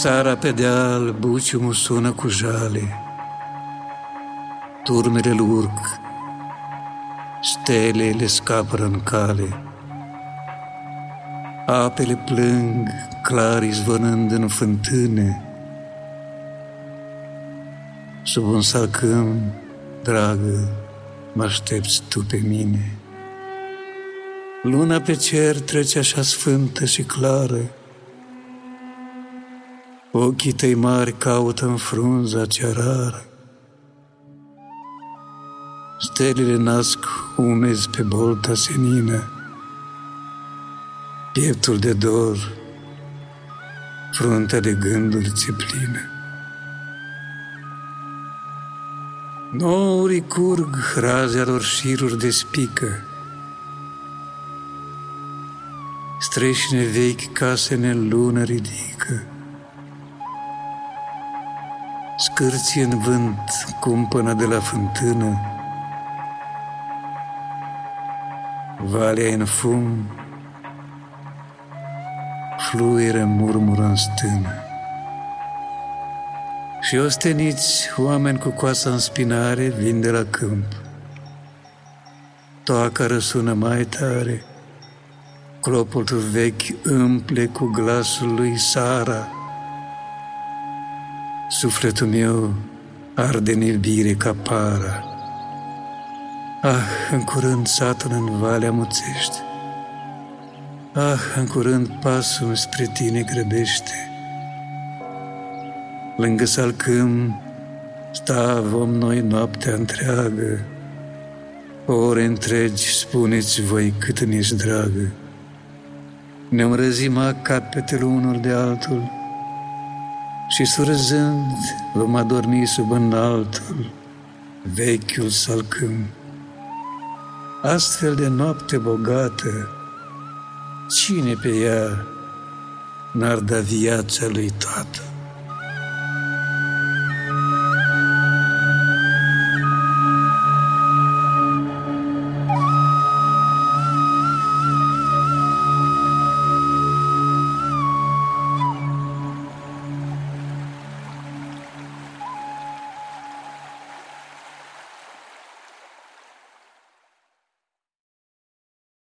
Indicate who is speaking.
Speaker 1: Sara pe deal, buciumul sună cu jale, turmele urc, stele le scapără în cale. Apele plâng, clar izvănând în fântâne, Sub un salcâm, dragă, mă aștepți tu pe mine. Luna pe cer trece așa sfântă și clară, Ochii tăi mari caută în frunza cea rară. Stelele nasc umezi pe bolta senină, Pieptul de dor, fruntea de gânduri ți plină. Nourii curg razelor șiruri de spică, Streșine vechi casene în lună ridică, Scârție în vânt cumpănă de la fântână, Valea în fum, fluieră murmură în stână. Și osteniți oameni cu coasa în spinare vin de la câmp. Toaca răsună mai tare, clopotul vechi împle cu glasul lui Sara, Sufletul meu arde în iubire ca para. Ah, în curând satul în valea muțește. Ah, în curând pasul spre tine grăbește. Lângă salcâm sta vom noi noaptea întreagă. Ore întregi spuneți voi cât îmi ești dragă. Ne-am răzimat capetele unul de altul, și surzând vom adormi sub înaltul vechiul salcâm. Astfel de noapte bogată, cine pe ea n-ar da viața lui Tatăl?